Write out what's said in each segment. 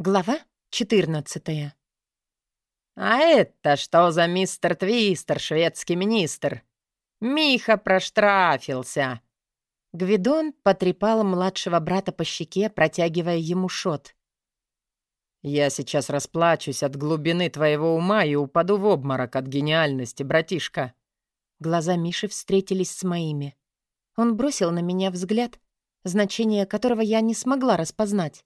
Глава 14 «А это что за мистер Твистер, шведский министр? Миха проштрафился!» Гвидон потрепал младшего брата по щеке, протягивая ему шот. «Я сейчас расплачусь от глубины твоего ума и упаду в обморок от гениальности, братишка». Глаза Миши встретились с моими. Он бросил на меня взгляд, значение которого я не смогла распознать.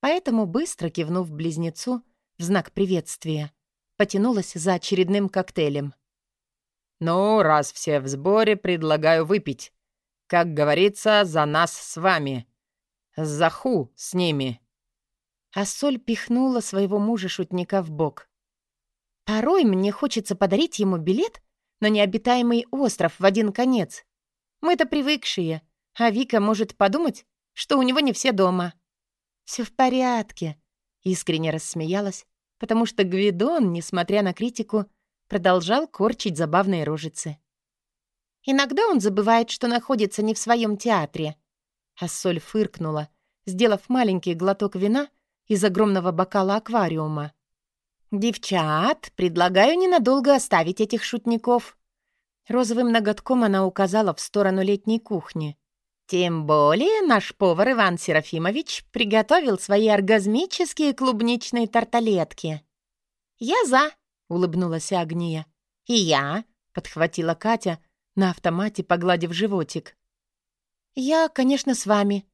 Поэтому, быстро кивнув близнецу в знак приветствия, потянулась за очередным коктейлем. «Ну, раз все в сборе, предлагаю выпить. Как говорится, за нас с вами. За ху с ними». А Соль пихнула своего мужа-шутника в бок. «Порой мне хочется подарить ему билет на необитаемый остров в один конец. Мы-то привыкшие, а Вика может подумать, что у него не все дома». Все в порядке», — искренне рассмеялась, потому что Гвидон, несмотря на критику, продолжал корчить забавные рожицы. «Иногда он забывает, что находится не в своем театре». А Соль фыркнула, сделав маленький глоток вина из огромного бокала аквариума. «Девчат, предлагаю ненадолго оставить этих шутников». Розовым ноготком она указала в сторону летней кухни. Тем более наш повар Иван Серафимович приготовил свои оргазмические клубничные тарталетки. «Я за», — улыбнулась Агния. «И я», — подхватила Катя, на автомате погладив животик. «Я, конечно, с вами».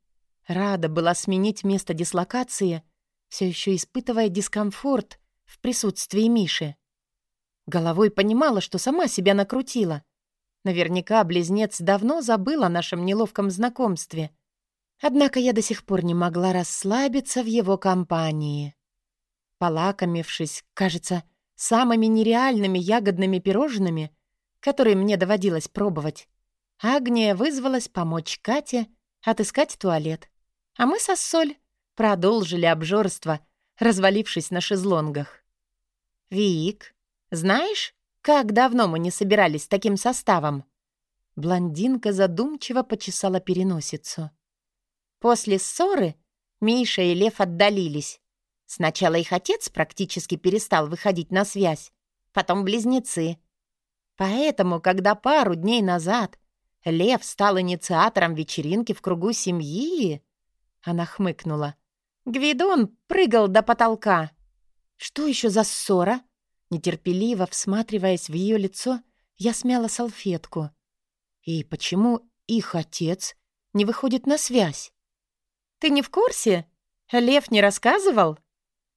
Рада была сменить место дислокации, все еще испытывая дискомфорт в присутствии Миши. Головой понимала, что сама себя накрутила — Наверняка близнец давно забыл о нашем неловком знакомстве. Однако я до сих пор не могла расслабиться в его компании. Полакомившись, кажется, самыми нереальными ягодными пирожными, которые мне доводилось пробовать, Агния вызвалась помочь Кате отыскать туалет. А мы со Соль продолжили обжорство, развалившись на шезлонгах. «Вик, знаешь, как давно мы не собирались с таким составом?» Блондинка задумчиво почесала переносицу. После ссоры Миша и Лев отдалились. Сначала их отец практически перестал выходить на связь, потом близнецы. Поэтому, когда пару дней назад Лев стал инициатором вечеринки в кругу семьи, она хмыкнула. Гвидон прыгал до потолка. «Что еще за ссора?» Нетерпеливо всматриваясь в ее лицо, я смяла салфетку. И почему их отец не выходит на связь? «Ты не в курсе? Лев не рассказывал?»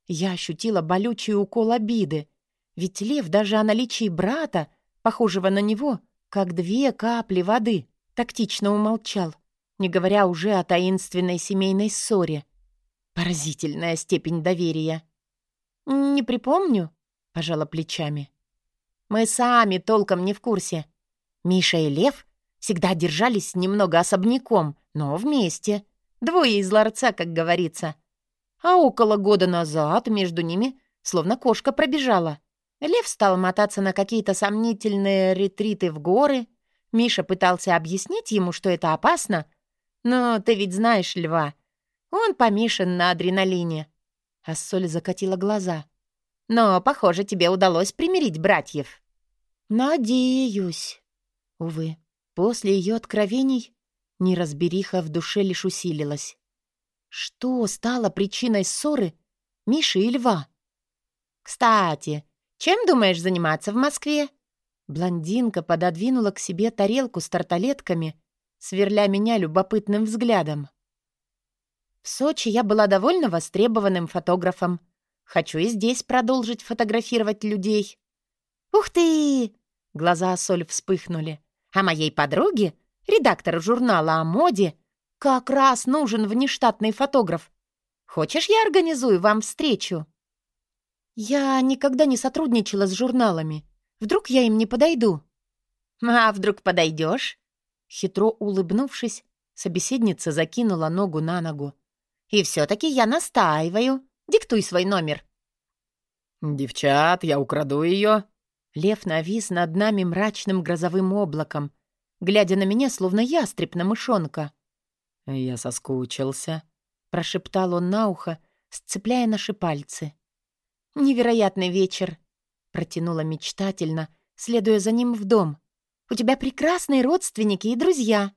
Я ощутила болючий укол обиды, ведь Лев даже о наличии брата, похожего на него, как две капли воды, тактично умолчал, не говоря уже о таинственной семейной ссоре. Поразительная степень доверия. «Не припомню», пожала плечами. «Мы сами толком не в курсе. Миша и Лев всегда держались немного особняком, но вместе. Двое из ларца, как говорится. А около года назад между ними словно кошка пробежала. Лев стал мотаться на какие-то сомнительные ретриты в горы. Миша пытался объяснить ему, что это опасно. Но ты ведь знаешь льва. Он помешан на адреналине. А Соль закатила глаза. Но, похоже, тебе удалось примирить братьев». «Надеюсь». Увы, после ее откровений неразбериха в душе лишь усилилась. Что стало причиной ссоры Миши и Льва? «Кстати, чем думаешь заниматься в Москве?» Блондинка пододвинула к себе тарелку с тарталетками, сверля меня любопытным взглядом. В Сочи я была довольно востребованным фотографом, Хочу и здесь продолжить фотографировать людей. Ух ты! Глаза Соль вспыхнули. А моей подруге, редактору журнала о моде, как раз нужен внештатный фотограф. Хочешь, я организую вам встречу? Я никогда не сотрудничала с журналами. Вдруг я им не подойду? А вдруг подойдешь? Хитро улыбнувшись, собеседница закинула ногу на ногу. И все-таки я настаиваю. Диктуй свой номер». «Девчат, я украду ее». Лев навис над нами мрачным грозовым облаком, глядя на меня, словно ястреб на мышонка. «Я соскучился», — прошептал он на ухо, сцепляя наши пальцы. «Невероятный вечер!» — протянула мечтательно, следуя за ним в дом. «У тебя прекрасные родственники и друзья!»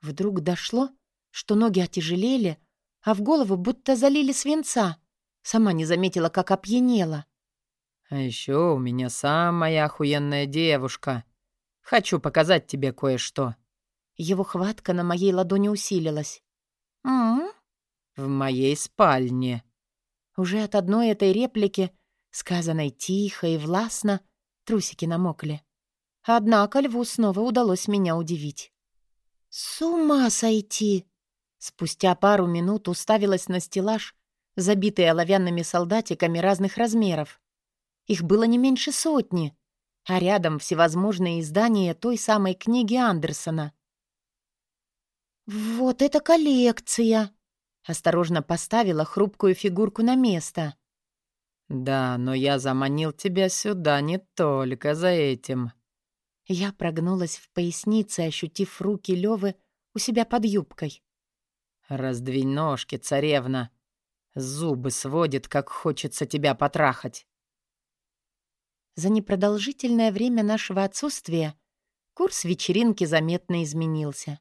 Вдруг дошло, что ноги отяжелели, а в голову будто залили свинца. Сама не заметила, как опьянела. «А еще у меня самая охуенная девушка. Хочу показать тебе кое-что». Его хватка на моей ладони усилилась. «М-м-м?» «В моей спальне». Уже от одной этой реплики, сказанной тихо и властно, трусики намокли. Однако льву снова удалось меня удивить. «С ума сойти!» Спустя пару минут уставилась на стеллаж, забитый оловянными солдатиками разных размеров. Их было не меньше сотни, а рядом всевозможные издания той самой книги Андерсона. «Вот это коллекция!» Осторожно поставила хрупкую фигурку на место. «Да, но я заманил тебя сюда не только за этим». Я прогнулась в пояснице, ощутив руки Лёвы у себя под юбкой. «Раздвинь ножки, царевна. Зубы сводит, как хочется тебя потрахать». За непродолжительное время нашего отсутствия курс вечеринки заметно изменился.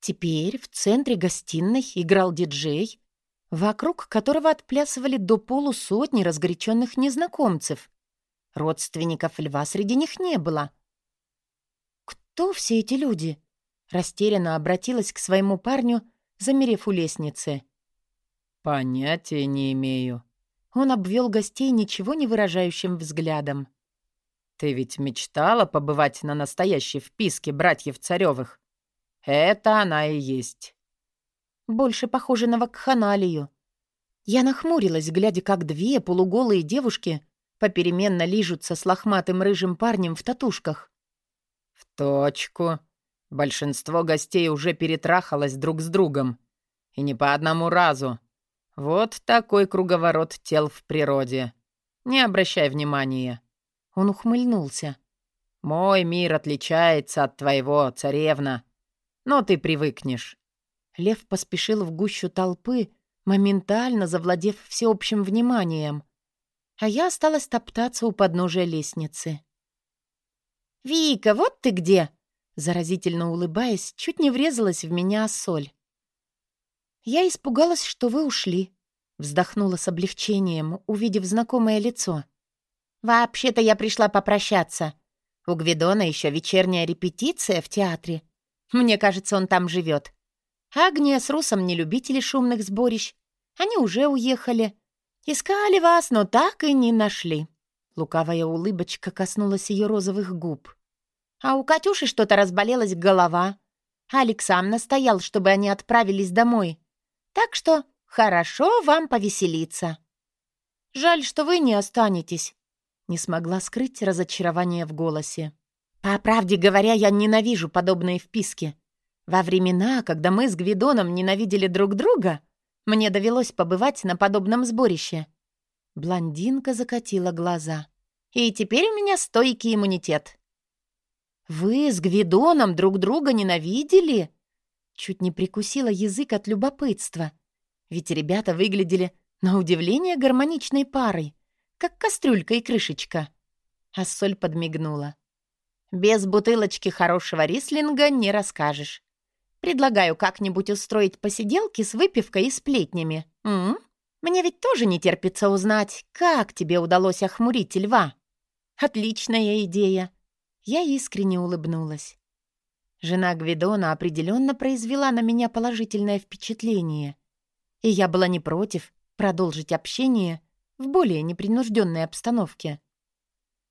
Теперь в центре гостиной играл диджей, вокруг которого отплясывали до полусотни разгоряченных незнакомцев. Родственников льва среди них не было. «Кто все эти люди?» Растерянно обратилась к своему парню, замерев у лестницы. «Понятия не имею». Он обвел гостей ничего не выражающим взглядом. «Ты ведь мечтала побывать на настоящей вписке братьев Царевых? Это она и есть. Больше похоже на вакханалию. Я нахмурилась, глядя, как две полуголые девушки попеременно лижутся с лохматым рыжим парнем в татушках. В точку. Большинство гостей уже перетрахалось друг с другом. И не по одному разу. Вот такой круговорот тел в природе. Не обращай внимания. Он ухмыльнулся. Мой мир отличается от твоего, царевна. Но ты привыкнешь». Лев поспешил в гущу толпы, моментально завладев всеобщим вниманием. А я осталась топтаться у подножия лестницы. «Вика, вот ты где!» Заразительно улыбаясь, чуть не врезалась в меня соль. «Я испугалась, что вы ушли», — вздохнула с облегчением, увидев знакомое лицо. «Вообще-то я пришла попрощаться. У Гвидона еще вечерняя репетиция в театре. Мне кажется, он там живет. Агния с Русом не любители шумных сборищ. Они уже уехали. Искали вас, но так и не нашли». Лукавая улыбочка коснулась ее розовых губ. «А у Катюши что-то разболелась голова. Алекс сам настоял, чтобы они отправились домой. Так что хорошо вам повеселиться». «Жаль, что вы не останетесь», — не смогла скрыть разочарование в голосе. По правде говоря, я ненавижу подобные вписки. Во времена, когда мы с Гвидоном ненавидели друг друга, мне довелось побывать на подобном сборище. Блондинка закатила глаза. И теперь у меня стойкий иммунитет. «Вы с Гвидоном друг друга ненавидели?» Чуть не прикусила язык от любопытства. Ведь ребята выглядели, на удивление, гармоничной парой, как кастрюлька и крышечка. А соль подмигнула. Без бутылочки хорошего рислинга не расскажешь. Предлагаю как-нибудь устроить посиделки с выпивкой и сплетнями. М? Мне ведь тоже не терпится узнать, как тебе удалось охмурить льва. Отличная идея. Я искренне улыбнулась. Жена Гвидона определенно произвела на меня положительное впечатление. И я была не против продолжить общение в более непринужденной обстановке.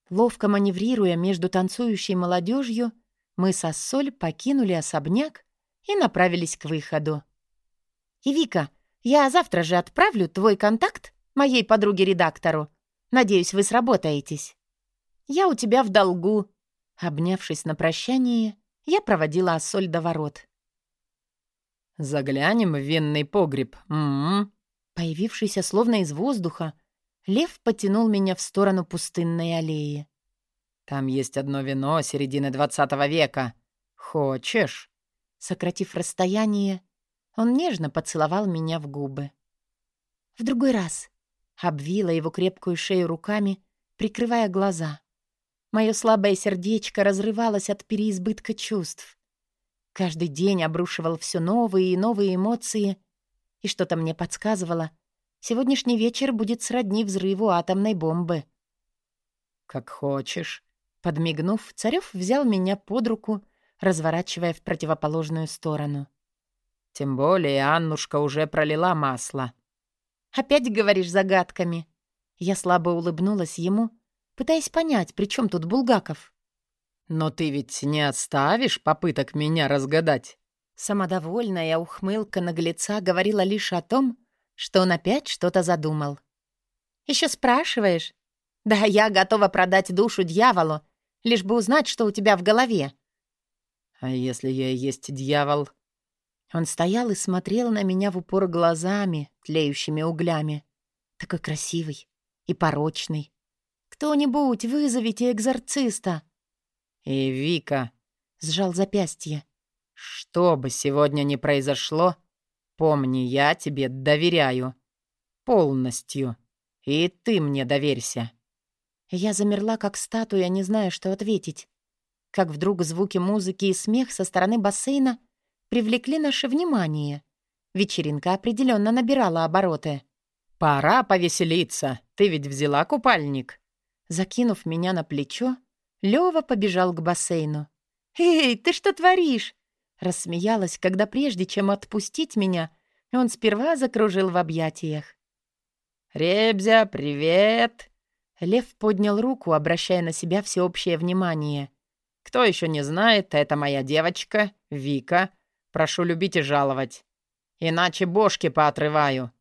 Ловко маневрируя между танцующей молодежью, мы со Соль покинули особняк и направились к выходу. «И, Вика, я завтра же отправлю твой контакт моей подруге-редактору. Надеюсь, вы сработаетесь. Я у тебя в долгу». Обнявшись на прощание, я проводила Ассоль до ворот. «Заглянем в винный погреб. М -м -м. Появившийся словно из воздуха, Лев потянул меня в сторону пустынной аллеи. «Там есть одно вино середины двадцатого века. Хочешь?» Сократив расстояние, он нежно поцеловал меня в губы. В другой раз. Обвила его крепкую шею руками, прикрывая глаза. Мое слабое сердечко разрывалось от переизбытка чувств. Каждый день обрушивал все новые и новые эмоции, и что-то мне подсказывало, сегодняшний вечер будет сродни взрыву атомной бомбы. «Как хочешь». Подмигнув, Царев взял меня под руку, разворачивая в противоположную сторону. «Тем более Аннушка уже пролила масло». «Опять говоришь загадками?» Я слабо улыбнулась ему, пытаясь понять, при чем тут Булгаков. «Но ты ведь не отставишь попыток меня разгадать?» Самодовольная ухмылка наглеца говорила лишь о том, что он опять что-то задумал. «Еще спрашиваешь? Да я готова продать душу дьяволу, лишь бы узнать, что у тебя в голове». «А если я и есть дьявол?» Он стоял и смотрел на меня в упор глазами, тлеющими углями. Такой красивый и порочный. «Кто-нибудь, вызовите экзорциста!» «И Вика!» — сжал запястье. «Что бы сегодня ни произошло, помни, я тебе доверяю. Полностью. И ты мне доверься». Я замерла, как статуя, не зная, что ответить. Как вдруг звуки музыки и смех со стороны бассейна привлекли наше внимание. Вечеринка определенно набирала обороты. «Пора повеселиться. Ты ведь взяла купальник?» Закинув меня на плечо, Лёва побежал к бассейну. «Эй, ты что творишь?» Рассмеялась, когда прежде чем отпустить меня, он сперва закружил в объятиях. «Ребзя, привет!» Лев поднял руку, обращая на себя всеобщее внимание. «Кто еще не знает, это моя девочка, Вика. Прошу любить и жаловать. Иначе бошки поотрываю».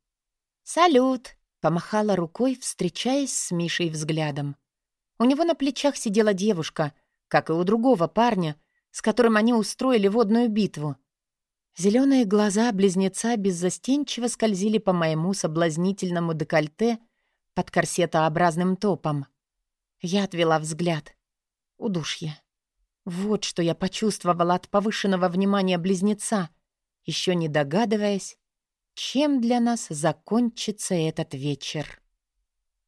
«Салют!» — помахала рукой, встречаясь с Мишей взглядом. У него на плечах сидела девушка, как и у другого парня, с которым они устроили водную битву. Зеленые глаза близнеца беззастенчиво скользили по моему соблазнительному декольте под корсетообразным топом. Я отвела взгляд. Удушье. Вот что я почувствовала от повышенного внимания близнеца, еще не догадываясь, чем для нас закончится этот вечер.